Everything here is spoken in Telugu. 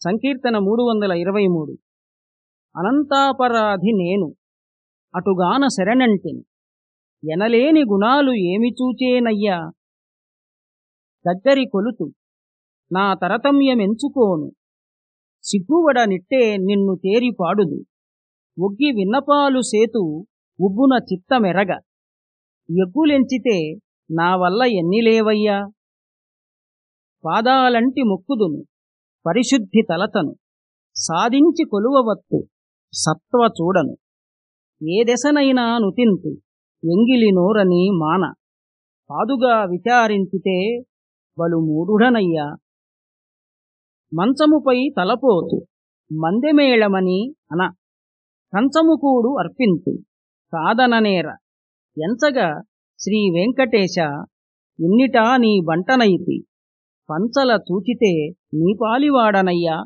సంకీర్తన మూడు వందల ఇరవై మూడు. అనంతాపరాధి నేను అటుగాన శరణంటిని ఎనలేని గుణాలు ఏమి చూచేనయ్యా? దగ్గరి కొలుతు నా తరతమ్యమెంచుకోను సిగ్గువడ నిట్టే నిన్ను తేరి పాడుదు ఒగ్గి విన్నపాలు సేతు ఉబ్బున చిత్తమెరగ ఎగ్గులెంచితే నా వల్ల ఎన్నిలేవయ్యా పాదాలంటి మొక్కుదును పరిశుద్ధి తలతను. సాధించి కొలువవత్తు. సత్వ చూడను. ఏ దశనైనా నుతింతు ఎంగిలి నోరని మాన. పాదుగా విచారించితే బలు మూఢుడనయ్యా. మంచముపై తలపోతు. మందెమేళమని అన. కంచముకూడు అర్పింతు. కాదననేర ఎంచగా శ్రీ వెంకటేశ ఇన్నిటా నీ బంటనైతి పంచల తూచితే నీ పాలివాడనయ్యా.